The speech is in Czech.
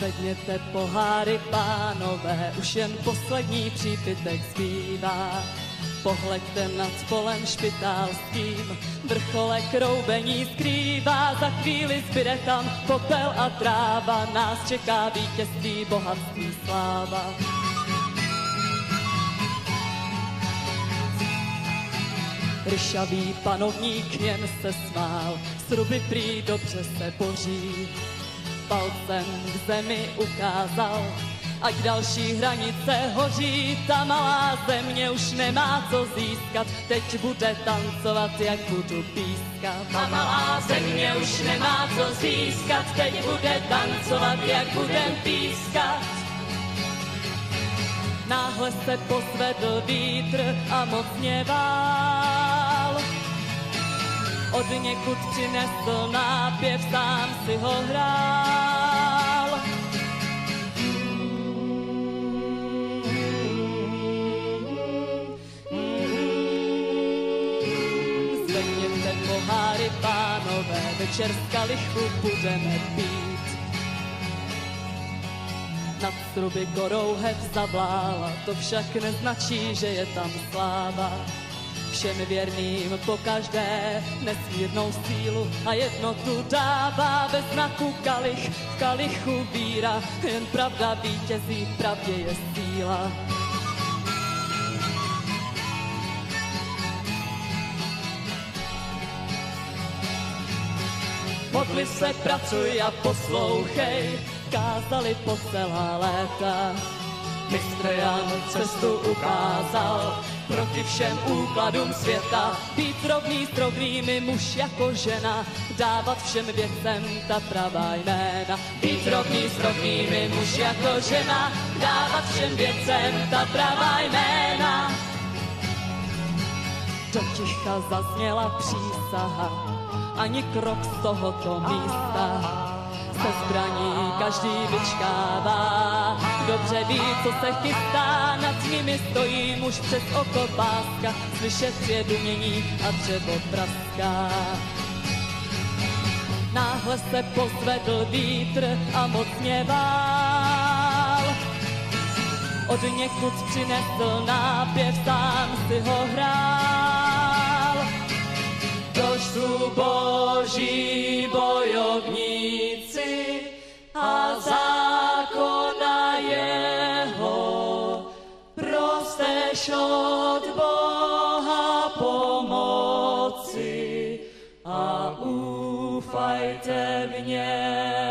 Zvedněte poháry, pánové, už jen poslední přípitek zbývá. Pohleďte nad polem špitálským, vrchole kroubení skrývá, za chvíli zbyde tam popel a tráva, nás čeká vítězství, bohatství, sláva. Ryšavý panovník jen se smál, sruby prý dobře se poří. Palcem k zemi ukázal, ať další hranice hoří, ta malá země už nemá co získat, teď bude tancovat, jak budu pískat. Ta malá země už nemá co získat, teď bude tancovat, jak budem pískat. Náhle se pozvedl vítr a mocně vál. Od někud přinesl nápěv, sám si ho hrál. Zvedněte poháry, pánové, večer z kalichu budeme pít. Nad struby korouhev zavlála, to však neznačí, že je tam sláva. Všem věrným po každé nesmírnou sílu a jednotu dává ve znaku kalich, v kalichu víra, jen pravda vítězí, pravdě je síla. Modli se, pracuj a poslouchej, kázali po celá léta. Mistr Jan cestu ukázal proti všem úkladům světa. Být rovný s rovnými muž jako žena, dávat všem věcem ta pravá jména. Být rovný s rovnými muž jako žena, dávat všem věcem ta pravá jména. Do ticha zazněla přísaha, ani krok z tohoto místa se zbraní každý vyčkává. Dobře ví, co se chystá, nad nimi stojí muž přes oko páska, slyšet je dumění a dřevo praská. Náhle se pozvedl vítr a mocně vál. Od někud přinesl nápěv, sám si ho hrál. Jsou boží Prosteš od Boha pomoci a úfajte v něho.